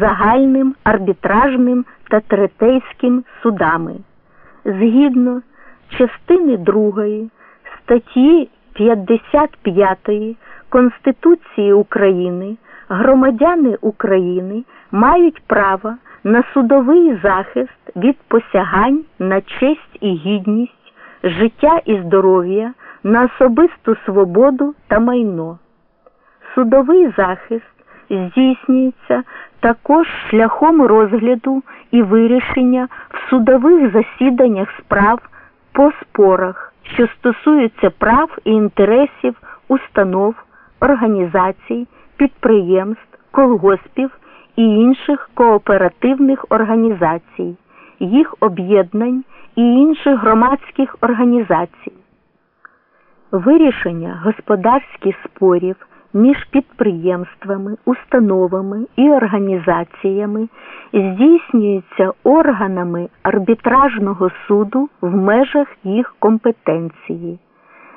загальним арбітражним та третейським судами. Згідно частини 2 статті 55 Конституції України громадяни України мають право на судовий захист від посягань на честь і гідність, життя і здоров'я, на особисту свободу та майно. Судовий захист здійснюється також шляхом розгляду і вирішення в судових засіданнях справ по спорах, що стосуються прав і інтересів установ, організацій, підприємств, колгоспів і інших кооперативних організацій, їх об'єднань і інших громадських організацій. Вирішення господарських спорів між підприємствами, установами і організаціями здійснюється органами арбітражного суду в межах їх компетенції.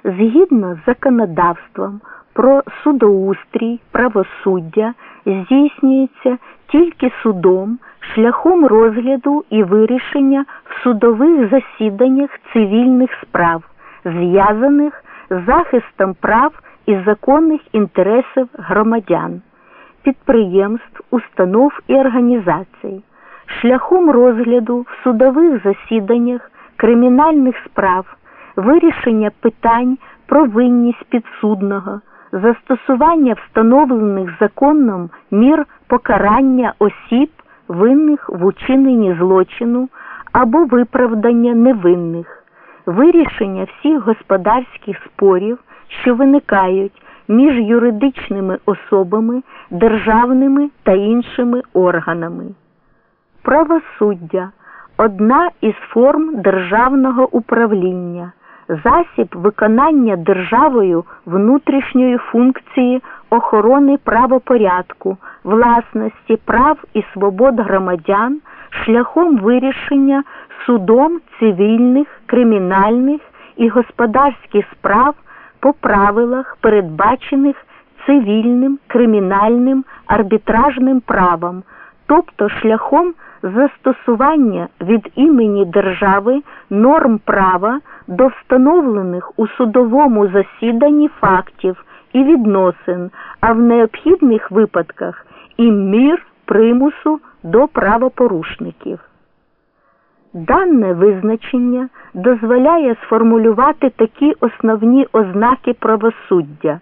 Згідно з законодавством про судоустрій, правосуддя здійснюється тільки судом шляхом розгляду і вирішення в судових засіданнях цивільних справ, зв'язаних з захистом прав і законних інтересів громадян, підприємств, установ і організацій, шляхом розгляду в судових засіданнях кримінальних справ, вирішення питань про винність підсудного, застосування встановлених законом мір покарання осіб, винних в учиненні злочину або виправдання невинних, вирішення всіх господарських спорів що виникають між юридичними особами, державними та іншими органами. Правосуддя одна із форм державного управління, засіб виконання державою внутрішньої функції охорони правопорядку, власності прав і свобод громадян шляхом вирішення судом цивільних, кримінальних і господарських справ по правилах, передбачених цивільним, кримінальним, арбітражним правом, тобто шляхом застосування від імені держави норм права до встановлених у судовому засіданні фактів і відносин, а в необхідних випадках і мір примусу до правопорушників. Дане визначення дозволяє сформулювати такі основні ознаки правосуддя.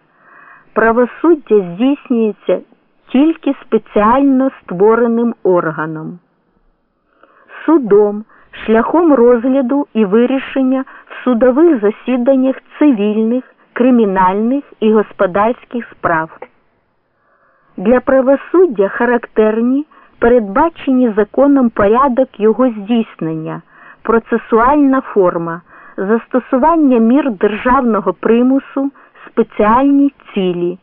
Правосуддя здійснюється тільки спеціально створеним органом, судом, шляхом розгляду і вирішення в судових засіданнях цивільних, кримінальних і господарських справ. Для правосуддя характерні передбачені законом порядок його здійснення, процесуальна форма, застосування мір державного примусу, спеціальні цілі.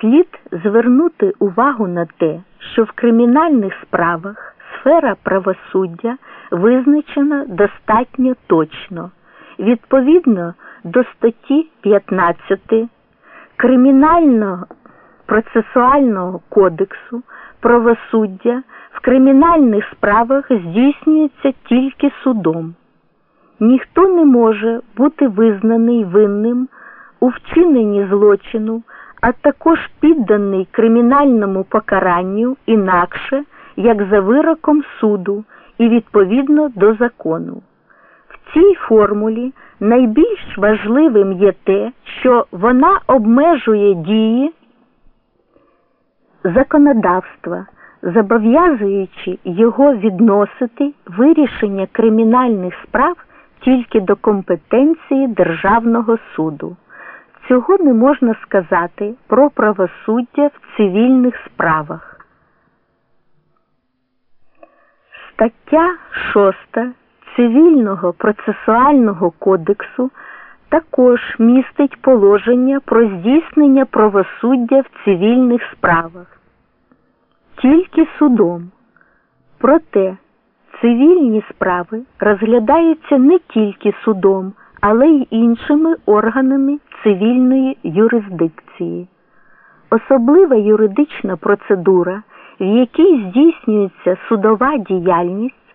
Слід звернути увагу на те, що в кримінальних справах сфера правосуддя визначена достатньо точно, відповідно до статті 15 Кримінального процесуального кодексу правосуддя в кримінальних справах здійснюється тільки судом. Ніхто не може бути визнаний винним у вчиненні злочину, а також підданий кримінальному покаранню інакше, як за вироком суду і відповідно до закону. В цій формулі найбільш важливим є те, що вона обмежує дії законодавства, зобов'язуючи його відносити вирішення кримінальних справ тільки до компетенції Державного суду. Цього не можна сказати про правосуддя в цивільних справах. Стаття 6 Цивільного процесуального кодексу також містить положення про здійснення правосуддя в цивільних справах. Тільки судом. Проте цивільні справи розглядаються не тільки судом, але й іншими органами цивільної юрисдикції. Особлива юридична процедура в якій здійснюється судова діяльність,